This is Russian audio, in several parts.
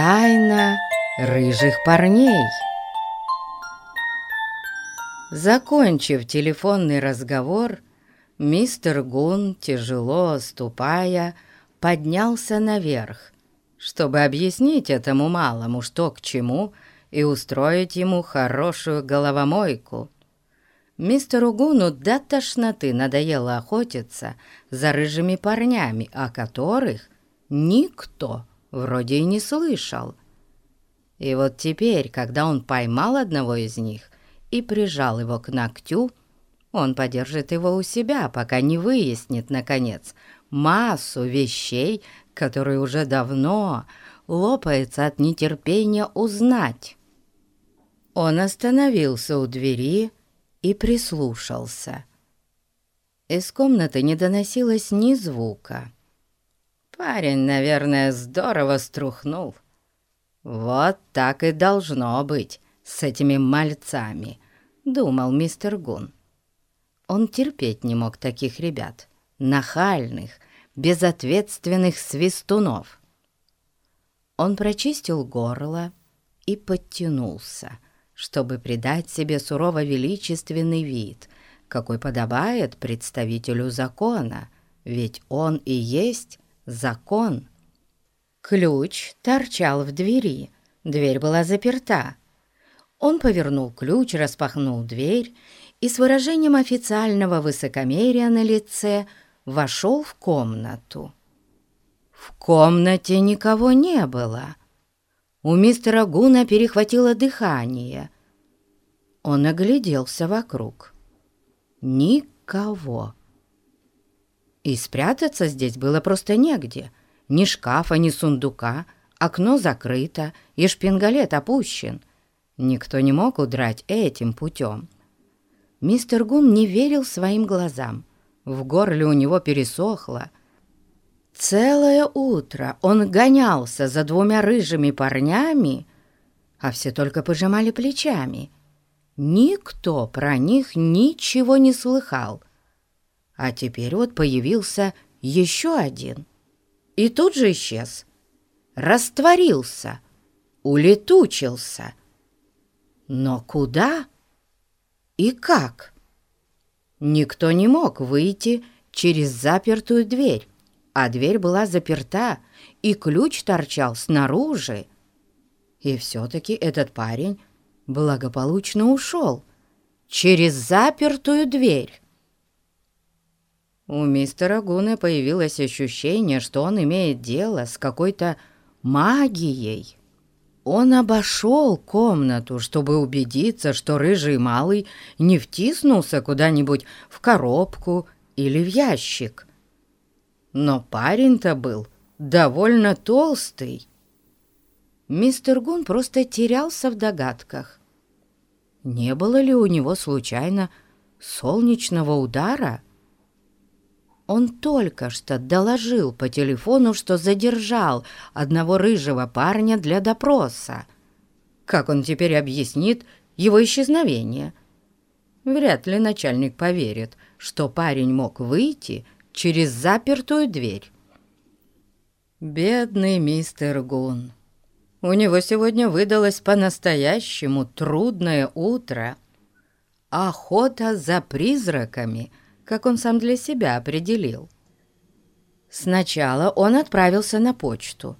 Тайна рыжих парней. Закончив телефонный разговор, мистер Гун, тяжело ступая, поднялся наверх, чтобы объяснить этому малому, что к чему, и устроить ему хорошую головомойку. Мистеру Гуну до тошноты надоело охотиться за рыжими парнями, о которых никто вроде и не слышал. И вот теперь, когда он поймал одного из них и прижал его к ногтю, он подержит его у себя, пока не выяснит, наконец, массу вещей, которые уже давно лопается от нетерпения узнать. Он остановился у двери и прислушался. Из комнаты не доносилось ни звука. Парень, наверное, здорово струхнул. Вот так и должно быть с этими мальцами, думал мистер Гун. Он терпеть не мог таких ребят, нахальных, безответственных свистунов. Он прочистил горло и подтянулся, чтобы придать себе сурово-величественный вид, какой подобает представителю закона, ведь он и есть закон. Ключ торчал в двери, дверь была заперта. Он повернул ключ, распахнул дверь и с выражением официального высокомерия на лице вошел в комнату. В комнате никого не было. У мистера Гуна перехватило дыхание. Он огляделся вокруг. Никого. И спрятаться здесь было просто негде. Ни шкафа, ни сундука, окно закрыто и шпингалет опущен. Никто не мог удрать этим путем. Мистер Гун не верил своим глазам. В горле у него пересохло. Целое утро он гонялся за двумя рыжими парнями, а все только пожимали плечами. Никто про них ничего не слыхал. А теперь вот появился еще один. И тут же исчез. Растворился. Улетучился. Но куда и как? Никто не мог выйти через запертую дверь, а дверь была заперта, и ключ торчал снаружи. И все-таки этот парень благополучно ушел через запертую дверь. У мистера Гуна появилось ощущение, что он имеет дело с какой-то магией. Он обошел комнату, чтобы убедиться, что рыжий малый не втиснулся куда-нибудь в коробку или в ящик. Но парень-то был довольно толстый. Мистер Гун просто терялся в догадках. Не было ли у него случайно солнечного удара? Он только что доложил по телефону, что задержал одного рыжего парня для допроса. Как он теперь объяснит его исчезновение? Вряд ли начальник поверит, что парень мог выйти через запертую дверь. Бедный мистер Гун. У него сегодня выдалось по-настоящему трудное утро. Охота за призраками — как он сам для себя определил. Сначала он отправился на почту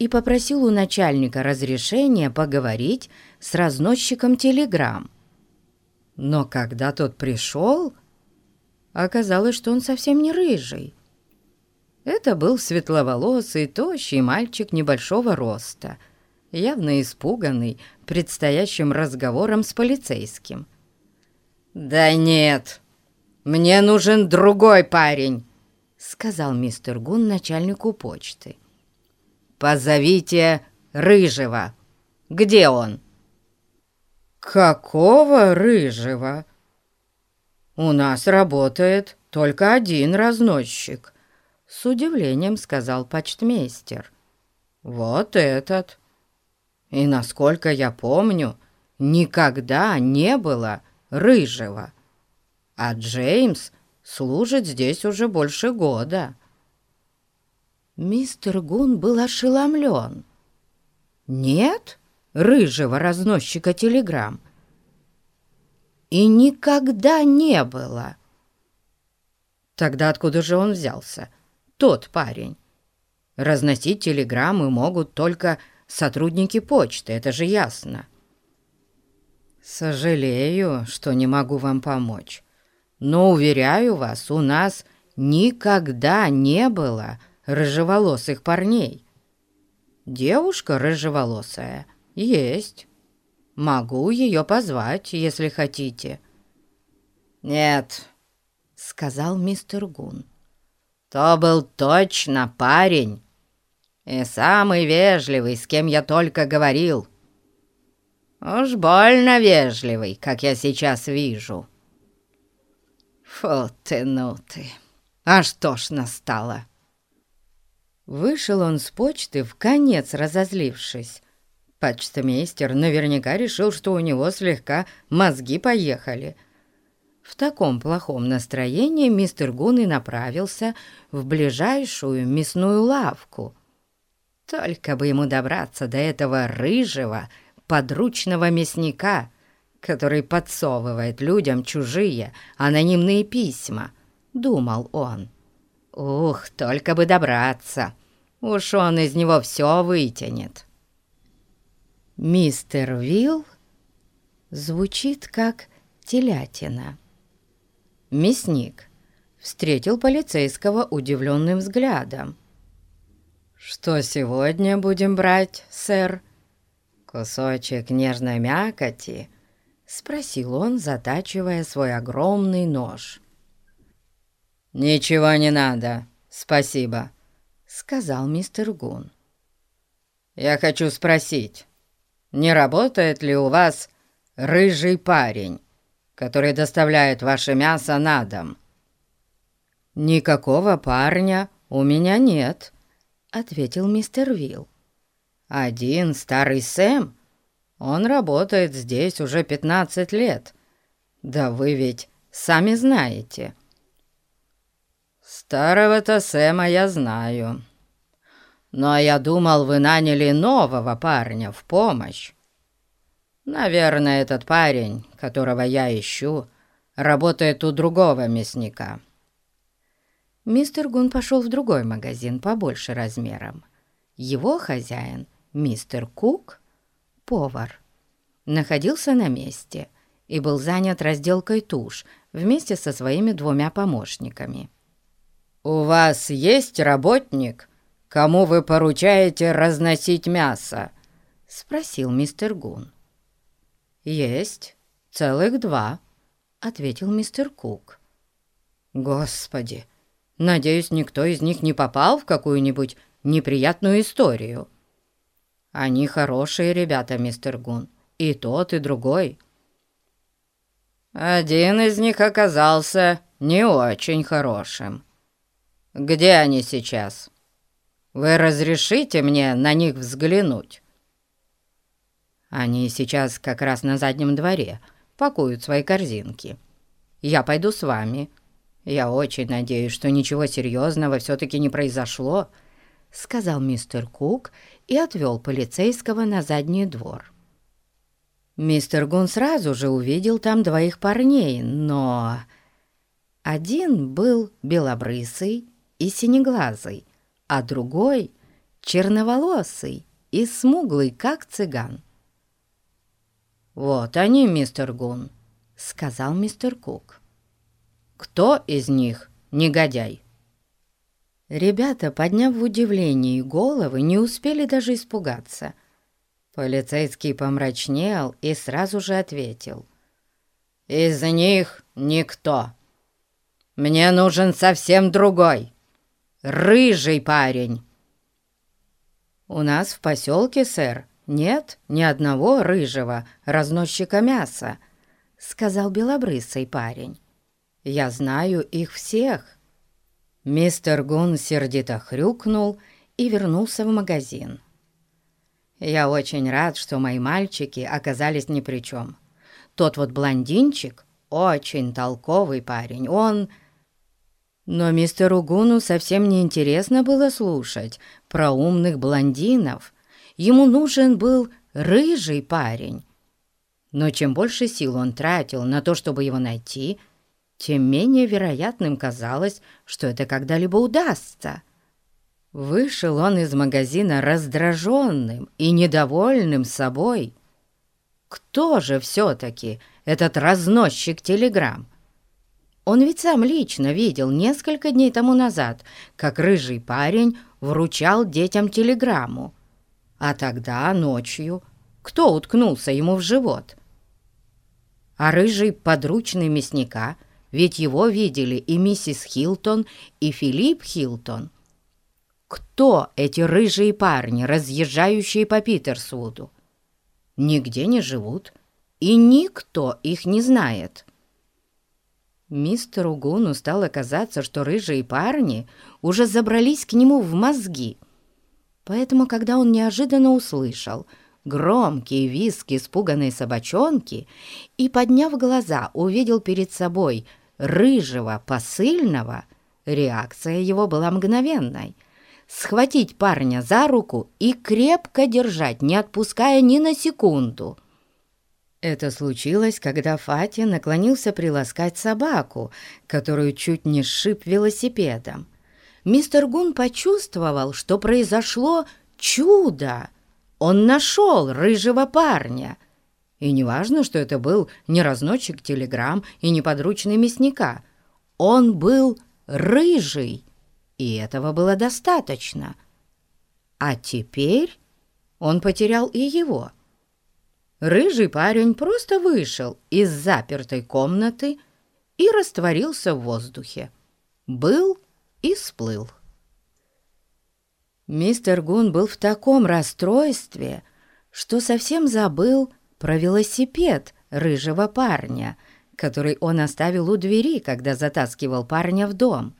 и попросил у начальника разрешения поговорить с разносчиком телеграмм. Но когда тот пришел, оказалось, что он совсем не рыжий. Это был светловолосый, тощий мальчик небольшого роста, явно испуганный предстоящим разговором с полицейским. «Да нет!» «Мне нужен другой парень», — сказал мистер Гун начальнику почты. «Позовите Рыжего. Где он?» «Какого Рыжего?» «У нас работает только один разносчик», — с удивлением сказал почтмейстер. «Вот этот. И, насколько я помню, никогда не было Рыжего» а Джеймс служит здесь уже больше года». Мистер Гун был ошеломлен. Нет рыжего разносчика телеграмм. И никогда не было. Тогда откуда же он взялся? Тот парень. Разносить телеграммы могут только сотрудники почты, это же ясно. Сожалею, что не могу вам помочь, но, уверяю вас, у нас никогда не было рыжеволосых парней. Девушка рыжеволосая есть. Могу ее позвать, если хотите. Нет, сказал мистер Гун. То был точно парень, и самый вежливый, с кем я только говорил. Уж больно вежливый, как я сейчас вижу. Фу ты, ну ты, а что ж настало? Вышел он с почты, в конец разозлившись. Почтмейстер наверняка решил, что у него слегка мозги поехали. В таком плохом настроении мистер Гун и направился в ближайшую мясную лавку. Только бы ему добраться до этого рыжего, подручного мясника, который подсовывает людям чужие анонимные письма, думал он. Ух, только бы добраться, уж он из него все вытянет. Мистер Вилл звучит как телятина. Мясник встретил полицейского удивленным взглядом. «Что сегодня будем брать, сэр? Кусочек нежной мякоти?» — спросил он, затачивая свой огромный нож. «Ничего не надо, спасибо», — сказал мистер Гун. «Я хочу спросить, не работает ли у вас рыжий парень, который доставляет ваше мясо на дом?» «Никакого парня у меня нет», — ответил мистер Вилл. «Один старый Сэм, он работает здесь уже пятнадцать лет. Да вы ведь сами знаете». «Старого-то Сэма я знаю», но я думал, вы наняли нового парня в помощь. Наверное, этот парень, которого я ищу, работает у другого мясника». Мистер Гун пошел в другой магазин побольше размером. Его хозяин, мистер Кук, повар, находился на месте и был занят разделкой туш вместе со своими двумя помощниками. «У вас есть работник?» «Кому вы поручаете разносить мясо?» — спросил мистер Гун. «Есть целых два», — ответил мистер Кук. «Господи, надеюсь, никто из них не попал в какую-нибудь неприятную историю?» «Они хорошие ребята, мистер Гун, и тот, и другой». «Один из них оказался не очень хорошим. Где они сейчас?» Вы разрешите мне на них взглянуть?» Они сейчас как раз на заднем дворе пакуют свои корзинки. Я пойду с вами. Я очень надеюсь, что ничего серьезного все-таки не произошло», — сказал мистер Кук и отвел полицейского на задний двор. Мистер Гун сразу же увидел там двоих парней, но... Один был белобрысый и синеглазый, а другой — черноволосый и смуглый, как цыган. «Вот они, мистер Гун», — сказал мистер Кук. «Кто из них негодяй?» Ребята, подняв в удивлении головы, не успели даже испугаться. Полицейский помрачнел и сразу же ответил. «Из них никто. Мне нужен совсем другой» рыжий парень!» «У нас в поселке, сэр, нет ни одного рыжего разносчика мяса», — сказал белобрысый парень. «Я знаю их всех». Мистер Гун сердито хрюкнул и вернулся в магазин. «Я очень рад, что мои мальчики оказались ни при чем. Тот вот блондинчик — очень толковый парень. Он...» Но мистеру Гуну совсем не интересно было слушать про умных блондинов ему нужен был рыжий парень. Но чем больше сил он тратил на то, чтобы его найти, тем менее вероятным казалось, что это когда-либо удастся. Вышел он из магазина раздраженным и недовольным собой. Кто же все-таки этот разносчик телеграмм? Он ведь сам лично видел несколько дней тому назад, как рыжий парень вручал детям телеграмму. А тогда, ночью, кто уткнулся ему в живот? А рыжий подручный мясника, ведь его видели и миссис Хилтон, и Филипп Хилтон. Кто эти рыжие парни, разъезжающие по Питерсвуду? Нигде не живут, и никто их не знает. Мистеру Гуну стало казаться, что рыжие парни уже забрались к нему в мозги. Поэтому, когда он неожиданно услышал громкие виски испуганной собачонки и, подняв глаза, увидел перед собой рыжего посыльного, реакция его была мгновенной схватить парня за руку и крепко держать, не отпуская ни на секунду. Это случилось, когда Фати наклонился приласкать собаку, которую чуть не сшиб велосипедом. Мистер Гун почувствовал, что произошло чудо. Он нашел рыжего парня. И неважно, что это был не разносчик телеграмм и не подручный мясника. Он был рыжий и этого было достаточно. А теперь он потерял и его. Рыжий парень просто вышел из запертой комнаты и растворился в воздухе. Был и сплыл. Мистер Гун был в таком расстройстве, что совсем забыл про велосипед рыжего парня, который он оставил у двери, когда затаскивал парня в дом.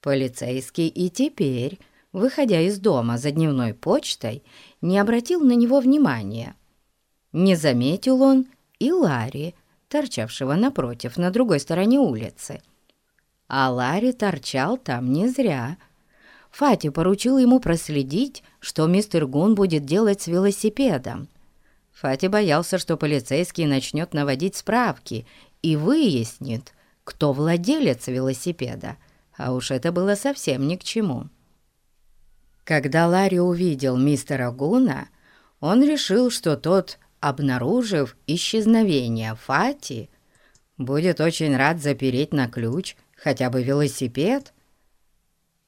Полицейский и теперь, выходя из дома за дневной почтой, не обратил на него внимания. Не заметил он и Ларри, торчавшего напротив, на другой стороне улицы. А Ларри торчал там не зря. Фати поручил ему проследить, что мистер Гун будет делать с велосипедом. Фати боялся, что полицейский начнет наводить справки и выяснит, кто владелец велосипеда, а уж это было совсем ни к чему. Когда Ларри увидел мистера Гуна, он решил, что тот, обнаружив исчезновение Фати, будет очень рад запереть на ключ хотя бы велосипед.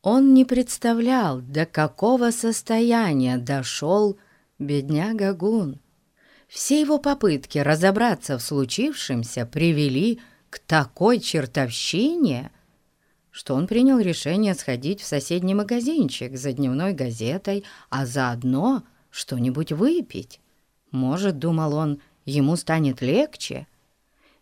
Он не представлял, до какого состояния дошел бедняга Гун. Все его попытки разобраться в случившемся привели к такой чертовщине, что он принял решение сходить в соседний магазинчик за дневной газетой, а заодно что-нибудь выпить. Может, думал он, ему станет легче.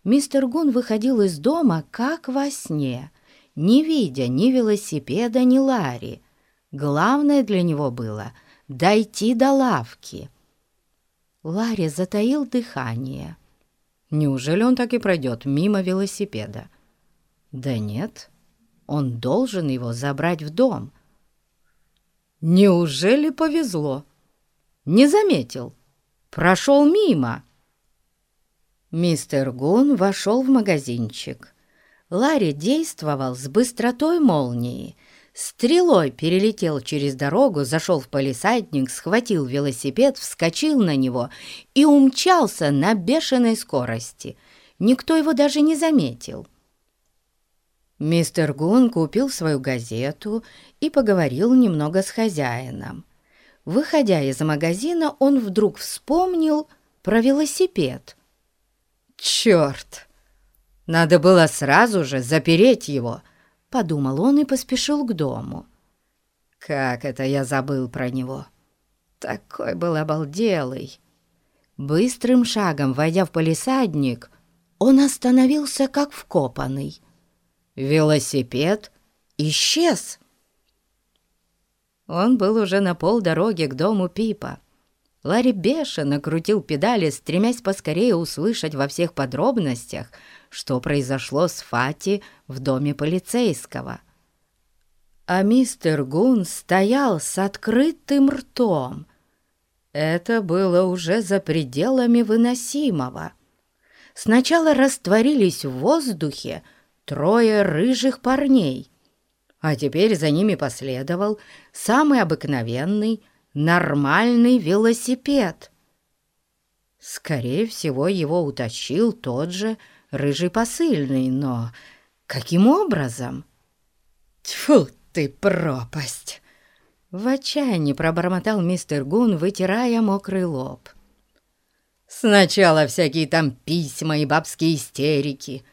Мистер Гун выходил из дома как во сне, не видя ни велосипеда, ни Ларри. Главное для него было дойти до лавки. Ларри затаил дыхание. Неужели он так и пройдет мимо велосипеда? Да нет, он должен его забрать в дом. Неужели повезло? Не заметил. Прошел мимо. Мистер Гун вошел в магазинчик. Ларри действовал с быстротой молнии. Стрелой перелетел через дорогу, зашел в полисадник, схватил велосипед, вскочил на него и умчался на бешеной скорости. Никто его даже не заметил. Мистер Гун купил свою газету и поговорил немного с хозяином. Выходя из магазина, он вдруг вспомнил про велосипед. «Черт! Надо было сразу же запереть его!» — подумал он и поспешил к дому. «Как это я забыл про него! Такой был обалделый!» Быстрым шагом, войдя в полисадник, он остановился как вкопанный. Велосипед исчез. Он был уже на полдороги к дому Пипа. Ларри бешено крутил педали, стремясь поскорее услышать во всех подробностях, что произошло с Фати в доме полицейского. А мистер Гун стоял с открытым ртом Это было уже за пределами выносимого. Сначала растворились в воздухе трое рыжих парней, а теперь за ними последовал самый обыкновенный, нормальный велосипед. Скорее всего, его утащил тот же рыжий посыльный, но каким образом? Тьфу ты, пропасть! В отчаянии пробормотал мистер Гун, вытирая мокрый лоб. Сначала всякие там письма и бабские истерики,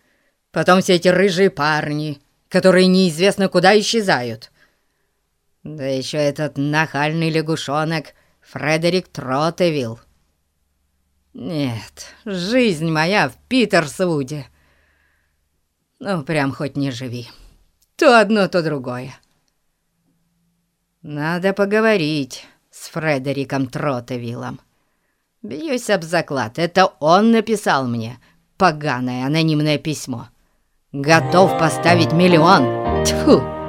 потом все эти рыжие парни, которые неизвестно куда исчезают. Да еще этот нахальный лягушонок Фредерик Тротевилл. Нет, жизнь моя в Питерсвуде. Ну, прям хоть не живи. То одно, то другое. Надо поговорить с Фредериком Тротевиллом. Бьюсь об заклад, это он написал мне поганое анонимное письмо. Готов поставить миллион. Тьфу!